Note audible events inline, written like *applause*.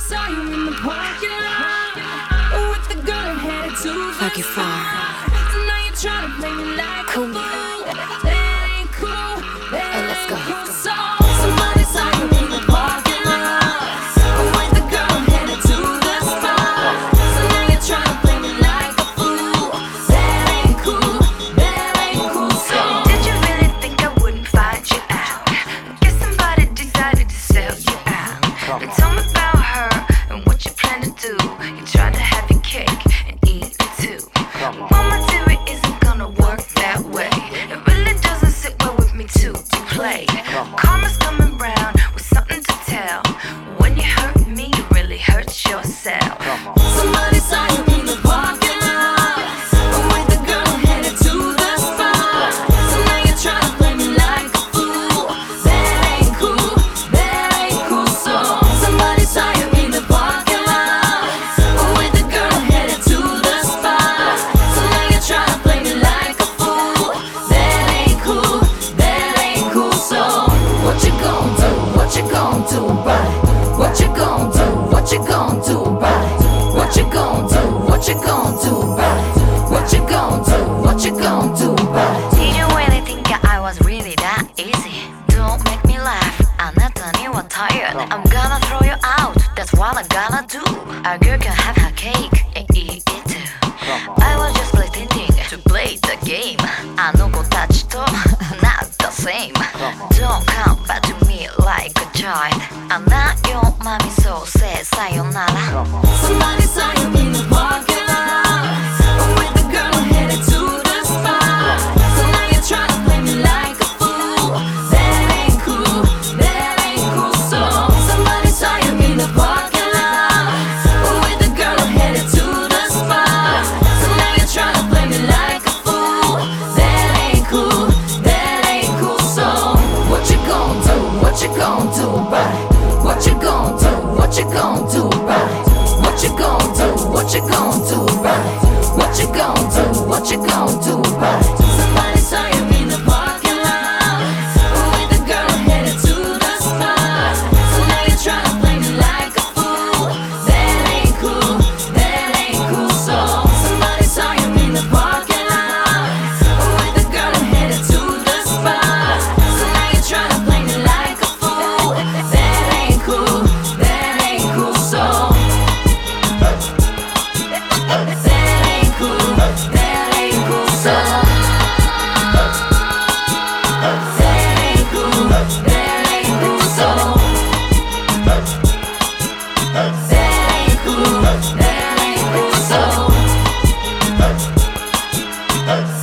saw you in the parking lot with the girl headed to the Fuck you. So now you're trying to play me like Cool. a To have your cake and eat it too. My theory isn't gonna work that way. It really doesn't sit well with me too to play. Karma's coming gon' do about it? What you gon' do? What you gon' do about it? Did you really think I was really that easy? Don't make me laugh. I'm not done, you are tired. I'm gonna throw you out. That's what I'm gonna do. A girl can have her cake and eat it too. I was just pretending to play the game. I know go touch to *laughs* not the same. Don't come back to me like a child. I'm not your mommy, so say sayonara. Somebody sayonara. What you gon' do about it? What you gon' do? What you gon' do about it? What you gon' do? What you gon' do about it? What you gon' do? What you gon' do about it? Yes.